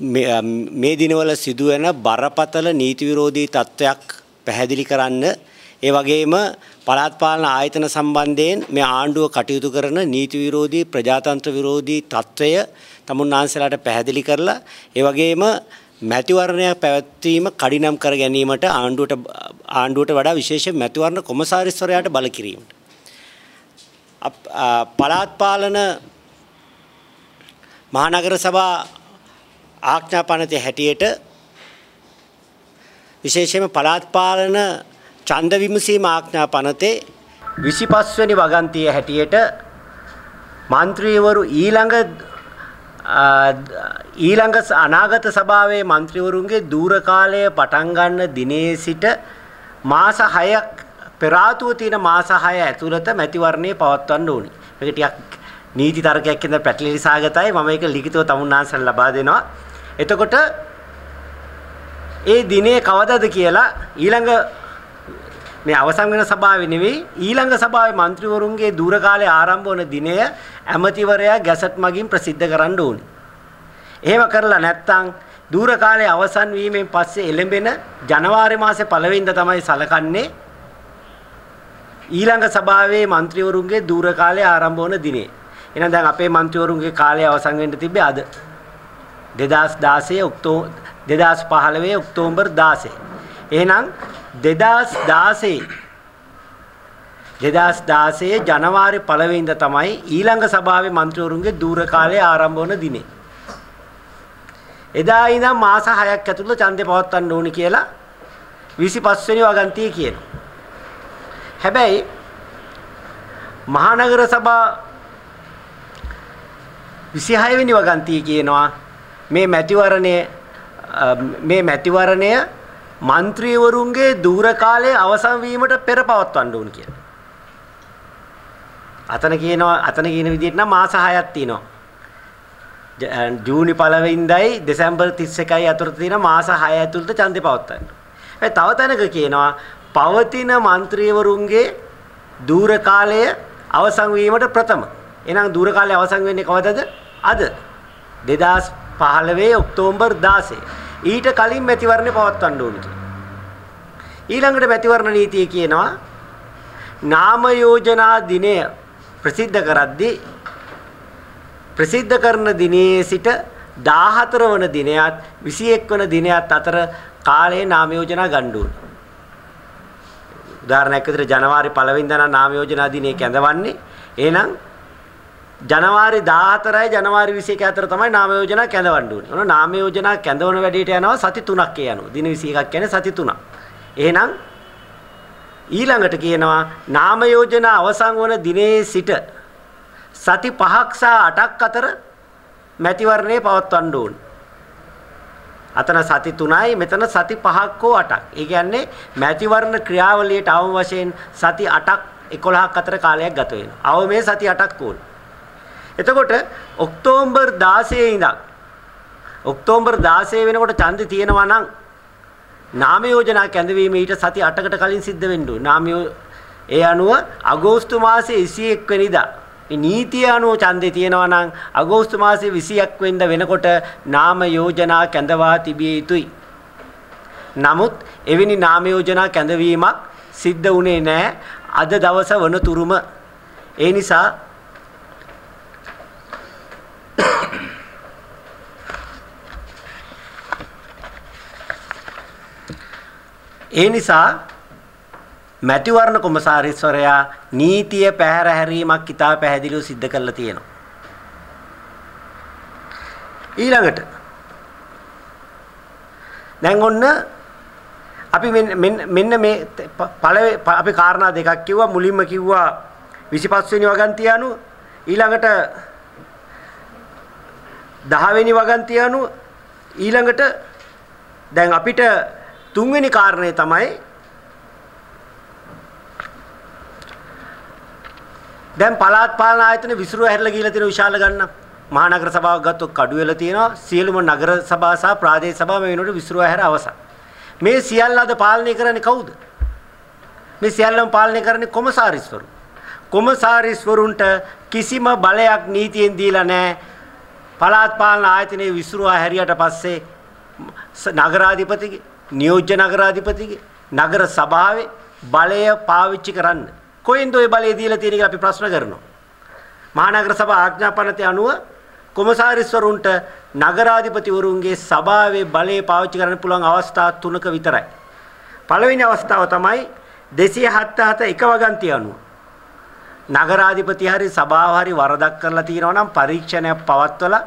මේ දිනවල සිදුවන බරපතල නීති විරෝධී තත්ත්වයක් පැහැදිලි කරන්න ඒ වගේම පළාත් පාලන ආයතන සම්බන්ධයෙන් මේ ආණ්ඩුව කටයුතු කරන නීති විරෝධී ප්‍රජාතන්ත්‍ර විරෝධී තත්ත්වය තමුන්නාන්සලාට පැහැදිලි කරලා ඒ වගේම මැතිවරණයක් පැවැත්වීම කඩිනම් කර ගැනීමට ආණ්ඩුවට ආණ්ඩුවට වඩා විශේෂ මැතිවරණ කොමසාරිස්වරයාට බල කිරීමට. පළාත් පාලන මහනගර සභා ආඥාපනතේ හැටියට විශේෂයෙන්ම පළාත් පාලන ඡන්ද විමසීම ආඥාපනතේ 25 වෙනි වගන්තිය හැටියට മന്ത്രിවරු ඊළඟ ඊළඟ අනාගත සභාවේ മന്ത്രിවරුන්ගේ দূර කාලය පටන් ගන්න දිනේ සිට මාස 6ක් පෙර ආතුව තියෙන මාස 6 ඇතුළත මැතිවරණය පවත්වන්න ඕනි. මේක ටිකක් නීති තර්කයක් ඉදන් පැටලි නිසාගතයි මම ඒක ලිඛිතව තමුන්නාන්සන් ලබා දෙනවා. එතකොට ඒ දිනේ කවදද කියලා ඊළඟ මේ අවසන් වෙන සභාවේ නෙවෙයි ඊළඟ සභාවේ മന്ത്രിවරුන්ගේ දුර කාලේ ආරම්භ වන දිනය ඇමතිවරයා ගැසට් මගින් ප්‍රසිද්ධ කරන්න ඕනි. එහෙම කරලා නැත්නම් දුර කාලේ අවසන් වීමෙන් පස්සේ එළඹෙන ජනවාරි මාසේ පළවෙනිදා තමයි සලකන්නේ ඊළඟ සභාවේ മന്ത്രിවරුන්ගේ දුර කාලේ ආරම්භ වන දිනේ. එහෙනම් දැන් අපේ മന്ത്രിවරුන්ගේ කාලය අවසන් වෙන්න තිබ්බේ අද. දෙදස් දාසේ ඔක්තෝ දෙදස් පහළවේ ඔක්තෝම්බර් දාසේ. එහනම් දෙදස් දාසේ දෙදස් දාසේ ජනවාරි පළවෙන්ද තමයි ඊළඟ සභාවේ මන්ත්‍රවරුන්ගේ දූර කාලය ආරම්භ වන දිනේ. එදා ඉඳන් මාස 6ක් ඇතුළත ඡන්දේ පවත්වන්න ඕනි කියලා 25 වෙනි වගන්තිය කියනවා. හැබැයි මහානගර සභා 26 වෙනි වගන්තිය කියනවා මේ මැතිවරණය මේ මැතිවරණය മന്ത്രിවරුන්ගේ දුර කාලයේ අවසන් වීමට පෙර පවත්වන්න ඕන කියලා. අතන කියනවා අතන කියන විදිහට නම් මාස 6ක් තියෙනවා. ජූනි 1 ඉඳයි දෙසැම්බර් 31යි අතර තියෙන මාස 6 ඇතුළත ඡන්දේ පවත්වන්න. හැබැයි තව තැනක කියනවා පවතින മന്ത്രിවරුන්ගේ දුර කාලය අවසන් වීමට ප්‍රථම. එහෙනම් දුර කාලය අවසන් වෙන්නේ කවදද? අද 2000 2015 ඔක්තෝබර් 16. ඊට කලින් මැතිවරණේ පවත්වන්න ඕනේ කියලා. ඊළඟට මැතිවරණ නීතිය කියනවා නාම යෝජනා දිනය ප්‍රසිද්ධ කරද්දී ප්‍රසිද්ධ කරන දිනේ සිට 14 වන දිනයත් 21 වන දිනයත් අතර කාලයේ නාම යෝජනා ගන්න ඕනේ. උදාහරණයක් විදිහට ජනවාරි 1 වෙනිදා නම් නාම යෝජනා දිනේ කැඳවන්නේ. එහෙනම් ජනවාරි 14යි ජනවාරි 21 අතර තමයි නාම යෝජනා කැඳවන්න ඕනේ. ඔන්න නාම යෝජනා කැඳවන වැඩේට යනවා සති 3ක් යනවා. දින 21ක් කියන්නේ සති 3ක්. එහෙනම් ඊළඟට කියනවා නාම යෝජනා අවසන් වන දිනේ සිට සති 5ක් සහ 8ක් අතර මැතිවරණය පවත්වන්න ඕනේ. අතන සති 3යි මෙතන සති 5ක් හෝ 8ක්. ඒ කියන්නේ මැතිවරණ ක්‍රියාවලියට අවම වශයෙන් සති 8ක් 11ක් අතර කාලයක් ගත වෙනවා. අවමේ සති 8ක් ඕනේ. එතකොට ඔක්තෝබර් 16 ඉඳන් ඔක්තෝබර් 16 වෙනකොට ඡන්දේ තියෙනවා නම් නාම යෝජනා කැඳවීම ඊට සති 8කට කලින් සිද්ධ වෙන්න ඕනේ. නාම ඒ අනුව අගෝස්තු මාසයේ 21 වෙනිදා මේ නීතිය අනුව ඡන්දේ තියෙනවා නම් අගෝස්තු මාසයේ 21 වෙනිදා වෙනකොට නාම යෝජනා කැඳවා තිබිය යුතුයි. නමුත් එවැනි නාම යෝජනා කැඳවීමක් සිද්ධ වුණේ නැහැ අද දවස වනතුරුම. ඒ නිසා ඒ නිසා මැතිවරණ කොමසාරිස්වරයා නීතිය පැහැර හැරීමක් ඉතා පැහැදිලිව සිද්ධ කරලා තියෙනවා. ඊළඟට දැන් ඔන්න අපි මෙන්න මේ පළවෙනි අපි කාරණා දෙකක් කිව්වා. මුලින්ම කිව්වා 25 වෙනි වගන්තිය අනුව ඊළඟට 10 වෙනි වගන්තිය අනුව ඊළඟට දැන් අපිට තුන්වෙනි කාරණේ තමයි දැන් පළාත් පාලන ආයතන විසිරුව හැරලා ගිහිලා තියෙන විශාල ගන්න. මහනගර සභාවක් ගත්තොත් කඩු වෙලා තියෙනවා. සියලුම නගර සභා සහ ප්‍රාදේශ සභා මේ වෙනකොට විසිරුව හැර අවසන්. මේ සියල්ල අද පාලනය කරන්නේ කවුද? මේ සියල්ලම පාලනය කරන්නේ කොමසාරිස්වරු. කොමසාරිස්වරුන්ට කිසිම බලයක් නීතියෙන් දීලා නැහැ. පළාත් පාලන ආයතනයේ විසිරුවා හැරියට පස්සේ නගරාධිපතිගේ නියෝජ්‍ය නගරාධිපතිගේ නගර සභාවේ බලය පාවිච්චි කරන්න කොයින්ද ওই බලය දීලා තියෙන කියලා අපි ප්‍රශ්න කරනවා. මහානගර සභා ආඥාපනතේ අනුව කොමසාරිස්වරුන්ට නගරාධිපතිවරුන්ගේ සභාවේ බලය පාවිච්චි කරන්න පුළුවන් අවස්ථා තුනක විතරයි. පළවෙනි අවස්ථාව තමයි 277 එක වගන්තිය අනුව නගරාධිපති හරි සභාව හරි වරදක් කරලා තියෙනවා නම් පරීක්ෂණයක් පවත්වලා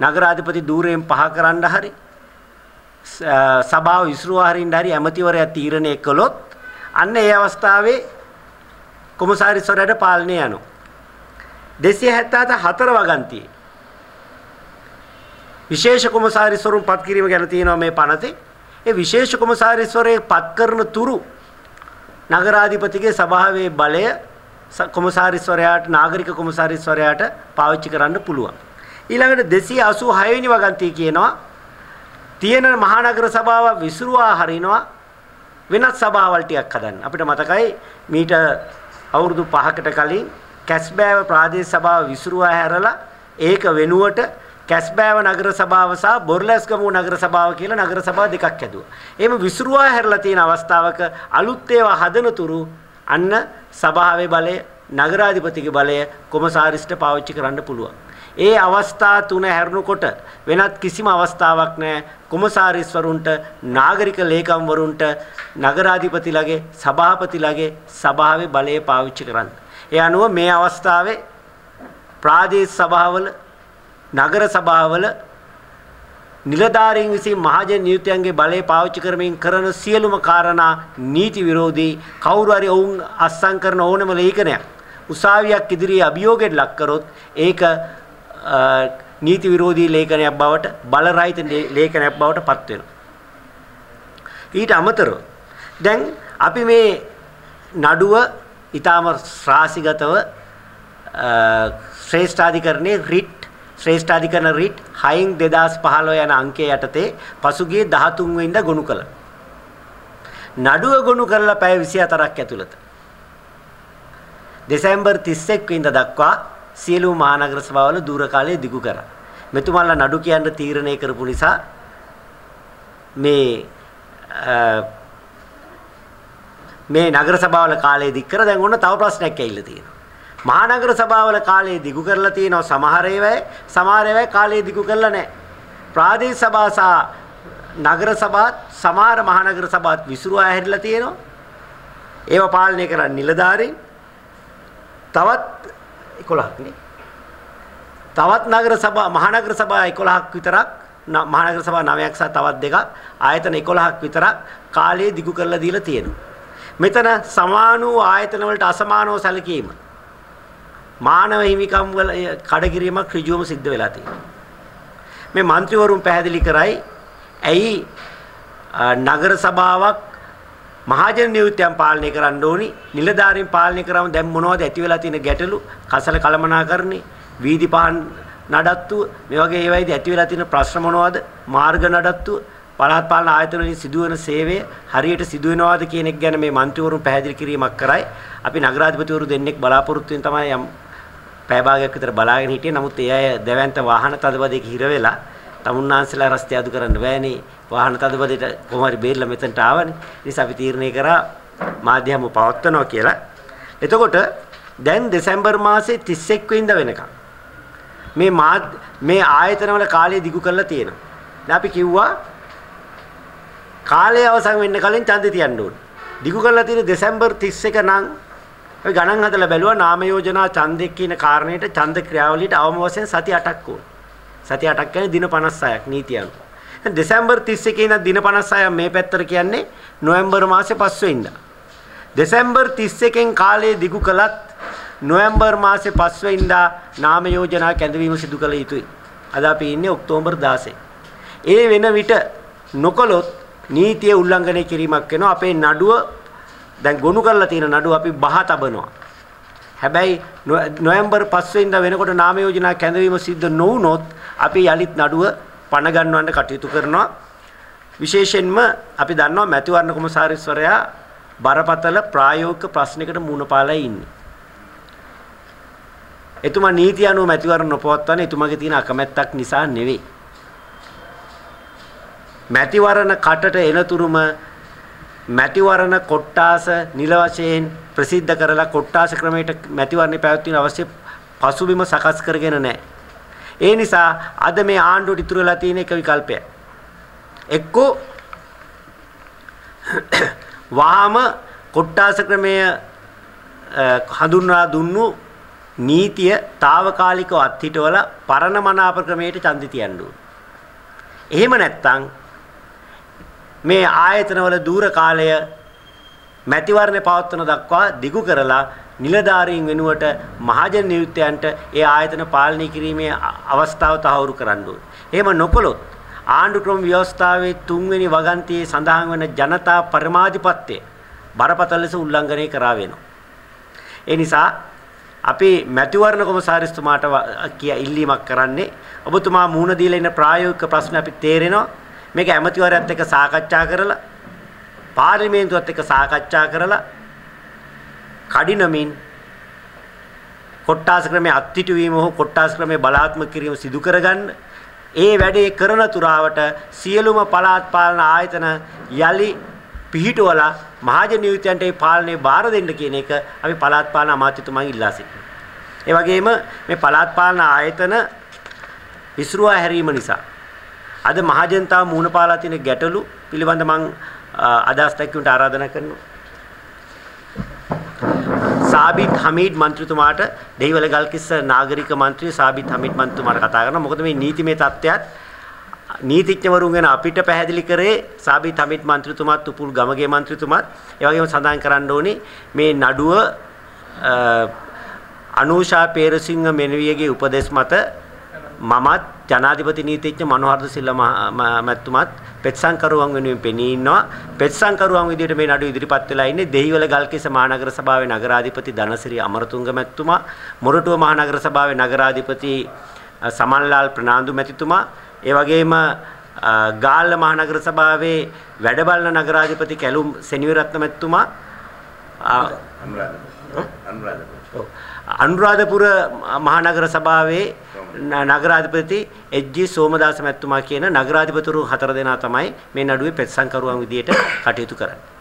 නගරාධිපති ධූරයෙන් පහ කරන්න හරි සභාව විසිරුවා හරින්න හරි ඇමතිවරයා තීරණය කළොත් අන්න ඒ අවස්ථාවේ කොමසාරිස්වරයාට පාලනය යනවා 277 වගන්තියේ. විශේෂ කොමසාරිස්වරුන් පත් කිරීම ගැන තියෙනවා මේ පනතේ. ඒ විශේෂ කොමසාරිස්වරේ පත් කරන තුරු නගරාධිපතිගේ සභාවේ බලය කොමසාරිස්වරයාට නාගරික කොමසාරිස්වරයාට පාවිච්චි කරන්න පුළුවන්. ඊළඟට 286 වෙනි වගන්තිය කියනවා තියෙන මහානගර සභාව විසිරුවා හරිනවා වෙනත් සභාවල් ටිකක් හදන්න. අපිට මතකයි මීට අවුරුදු 5කට කලින් කැස්බෑව ප්‍රාදේශ සභාව විසිරුවා හැරලා ඒක වෙනුවට කැස්බෑව නගර සභාව සහ බොර්ලැස්ගමුව නගර සභාව කියලා නගර සභා දෙකක් හැදුවා. එහෙම විසිරුවා හැරලා තියෙන අවස්ථාවක අලුත් ඒවා හදන තුරු අන්න සභාවේ බලය නගරාධිපතිගේ බලය කොමසාරිස්ට පාවිච්චි කරන්න පුළුවන්. ඒ අවස්ථා තුන හැරුණකොට වෙනත් කිසිම අවස්ථාවක් නැහැ කොමසාරිස්වරුන්ට නාගරික ලේකම්වරුන්ට නගරාධිපතිලගේ සභාපතිලගේ සභාවේ බලය පාවිච්චි කරන්න. ඒ අනුව මේ අවස්ථාවේ ප්‍රාදේශ සභාවල නගර සභාවල නිලධාරීන් විසින් මහජන නියුතයන්ගේ බලය පාවිච්චි කරමින් කරන සියලුම කාරණා නීති විරෝධී කවුරු හරි ඔවුන් අස්සම් කරන ඕනම ලේඛනයක් උසාවියක් ඉදිරියේ අභියෝගයට ලක් කරොත් ඒක නීති විරෝධී ලේඛනයක් බවට බලරහිත ලේඛනයක් බවට පත් වෙනවා. ඊට අමතරව දැන් අපි මේ නඩුව ඊටාම ශ්‍රාසිගතව ශ්‍රේෂ්ඨාධිකරණයේ රිට් ශ්‍රේෂ්ඨාධිකරණ රිට් 6න් 2015 යන අංකය යටතේ පසුගිය 13 වෙනිදා ගොනු කළා. නඩුව ගොනු කරලා පැය 24ක් ඇතුළත දෙසැම්බර් 31 වෙනිදා දක්වා සියලු මහනගර සභාවල දූර කාලය දිගු කරා. මෙතුමාලා නඩු කියන්න තීරණය කරපු නිසා මේ මේ නගර සභාවල කාලය දික් කර දැන් ඔන්න තව ප්‍රශ්නයක් ඇවිල්ලා තියෙනවා. මහනගර සභාවල කාලය දිගු කරලා තියෙනවා සමහර ඒවායි සමහර ඒවායි කාලය දිගු කරලා නැහැ. ප්‍රාදේශ සභා සහ නගර සභාත් සමහර මහනගර සභාත් විසිරුවා හැරිලා තියෙනවා. ඒව පාලනය කරන්නේ නිලධාරීන්. තවත් 11ක් නේ. තවත් නගර සභා මහනගර සභා 11ක් විතරක් මහනගර සභා 9ක් සහ තවත් දෙකක් ආයතන 11ක් විතරක් කාලය දිගු කරලා දීලා තියෙනවා. මෙතන සමාන වූ ආයතන වලට අසමානව සැලකීම මානව හිමිකම් වල කඩකිරීමක් ඍජුවම සිද්ධ වෙලා තියෙනවා. මේ മന്ത്രിවරුන් පැහැදිලි කරයි ඇයි නගර සභාවක් මහජන නියුත්‍යම් පාලනය කරන්න ඕනි. නිලධාරීන් පාලනය කරාම දැන් මොනවද ඇති වෙලා තියෙන ගැටලු? කසල කළමනාකරණය, වීදි පාන් නඩත්තුව, මේ වගේ ඒවායිද ඇති වෙලා තියෙන ප්‍රශ්න මොනවද? මාර්ග නඩත්තුව, පළාත් පාලන ආයතනවලින් සිදුවන සේවය හරියට සිදුවෙනවද කියන එක ගැන මේ മന്ത്രിවරුන් පැහැදිලි කිරීමක් කරයි. අපි නගරාධිපතිවරු දෙන්නෙක් බලාපොරොත්තු වෙන තමයි යම් පැය භාගයක් විතර බලාගෙන හිටියේ. නමුත් ඒ අය දැවැන්ත වාහන තදබදයක හිර වෙලා තමුන්නාන්සලා රස්තිය අදු කරන්න බෑනේ. වාහන තදබදයට කොහොම හරි බේරලා මෙතනට ආවනේ. ඉතින් අපි තීරණය කරා මාධ්‍යම පවත්වනවා කියලා. එතකොට දැන් දෙසැම්බර් මාසේ 31 වෙනිදා වෙනකම් මේ මේ ආයතනවල කාලය දිගු කරලා තියෙනවා. දැන් අපි කිව්වා කාලය අවසන් වෙන්න කලින් ඡන්දෙ තියන්න ඕනේ. දිගු කරලා තියෙන දෙසැම්බර් 31 නම් අපි ගණන් හදලා බැලුවා නාම යෝජනා ඡන්දෙක් කියන කාරණේට ඡන්ද ක්‍රියාවලියට අවම වශයෙන් සති 8ක් ඕන. සති 8ක් කියන්නේ දින 56ක් නීතිය අනුව. දැන් දෙසැම්බර් 31 ඉඳන් දින 56 මේ පැත්තට කියන්නේ නොවැම්බර් මාසේ 5 වෙනිදා. දෙසැම්බර් 31න් කාලය දිගු කළත් නොවැම්බර් මාසේ 5 වෙනිදා නාම යෝජනා කැඳවීම සිදු කළ යුතුයි. අද අපි ඉන්නේ ඔක්තෝබර් 16. ඒ වෙන විට නොකළොත් නීතිය උල්ලංඝනය කිරීමක් වෙනවා. අපේ නඩුව දැන් ගොනු කරලා තියෙන නඩුව අපි බහ තබනවා. හැබැයි නොවැම්බර් 5 වෙනිදා වෙනකොට නාම යෝජනා කැඳවීම සිද්ධ නොවුනොත් අපි යලිත් නඩුව පණ ගන්නවන්න කටයුතු කරනවා. විශේෂයෙන්ම අපි දන්නවා මැතිවරණ කොමසාරිස්වරයා බරපතල ප්‍රායෝගික ප්‍රශ්නයකට මුහුණ පාලා ඉන්නේ. එතුමා නීති අනුව මැතිවරණ නොපවත්වන්නේ එතුමාගේ තියෙන අකමැත්තක් නිසා නෙවෙයි. මැතිවරණ කටට එනතුරුම මැතිවරණ කොට්ටාස නිල වශයෙන් ප්‍රසිද්ධ කරලා කොට්ටාස ක්‍රමයට මැතිවරණ පැවැත්වීම අවශ්‍ය පසුබිම සකස් කරගෙන නැහැ. ඒ නිසා අද මේ ආණ්ඩුවට ඉතුරු වෙලා තියෙන එක විකල්පය. එක්කෝ වහාම කොට්ටාස ක්‍රමය හඳුන්වා දුන්නු නීතිය తాවකාලිකව අත්හිටවල පරණ මනාප ක්‍රමයට ඡන්දි තියන්න එහෙම නැත්නම් මේ ආයතනවල දූර කාලය මැතිවරණ පවත්වන දක්වා දිගු කරලා නිලධාරීන් වෙනුවට මහජන නියුක්තයන්ට ඒ ආයතන පාලනය කිරීමේ අවස්ථාව තහවුරු කරන්න ඕනේ. එහෙම නොකළොත් ආණ්ඩු ක්‍රම ව්‍යවස්ථාවේ තුන්වෙනි වගන්තියේ සඳහන් වන ජනතා පරමාධිපත්‍යය බරපතල ලෙස උල්ලංඝනය කරා වෙනවා. ඒ නිසා අපි මැතිවරණ කොමසාරිස්තුමාට කිය ඉල්ලීමක් කරන්නේ ඔබතුමා මූණ දීලා ඉන්න ප්‍රායෝගික ප්‍රශ්න අපි තේරෙනවා මේක ඇමතිවරයත් එක්ක සාකච්ඡා කරලා පාර්ලිමේන්තුවත් එක්ක සාකච්ඡා කරලා කඩිනමින් කොට්ටාස ක්‍රමයේ අත්හිටුවීම හෝ කොට්ටාස ක්‍රමයේ බලාත්මක කිරීම සිදු කරගන්න ඒ වැඩේ කරන තුරාවට සියලුම පළාත් පාලන ආයතන යලි පිහිටුවලා මහජන නියුතයන්ට ඒ පාලනය බාර දෙන්න කියන එක අපි පළාත් පාලන අමාත්‍යතුමන් ඉල්ලා සිටිනවා. ඒ වගේම මේ පළාත් පාලන ආයතන විසිරුවා හැරීම නිසා අද මහජනතාව මුහුණ පාලා තියෙන ගැටලු පිළිබඳ මම අදහස් දක්වන්නට ආරාධනා කරනවා. සාබිත් හමීඩ් മന്ത്രിතුමාට දෙහිවල ගල්කිස්ස නාගරික മന്ത്രി සාබිත් හමීඩ් മന്ത്രിතුමාට කතා කරනවා. මොකද මේ නීතිමය தත්ත්වයත් නීතිඥවරුන් ගැන අපිට පැහැදිලි කරේ සාබිත් හමීඩ් മന്ത്രിතුමාත් උපුල් ගමගේ മന്ത്രിතුමාත් ඒ වගේම සඳහන් කරන්න ඕනේ මේ නඩුව අනූෂා පේරසිංහ මෙනවියගේ උපදෙස් මත මමත් ජනාධිපති නීතිඥ මනෝහර්ද සිල්වා මැතිතුමත් පෙත්සංකරුවන් වෙනුවෙන් පෙනී ඉන්නවා. පෙත්සංකරුවන් විදිහට මේ නඩුව ඉදිරිපත් වෙලා ඉන්නේ දෙහිවල ගල්කිස්ස මහනගර සභාවේ නගරාධිපති ධනසිරි අමරතුංග මැතිතුමා මොරටුව මහනගර සභාවේ නගරාධිපති සමන්ලාල් ප්‍රනාන්දු මැතිතුමා ඒ වගේම ගාල්ල මහනගර සභාවේ වැඩබලන නගරාධිපති කැලුම් සෙනවිරත්න මැතිතුමා අනුරාධපුර මහනගර සභාවේ නගරාධිපති එච්.ජී. සෝමදාස මැතිතුමා කියන නගරාධිපතිවරු හතර දෙනා තමයි මේ නඩුවේ පෙත්සම්කරුවන් විදියට කටයුතු කරන්නේ.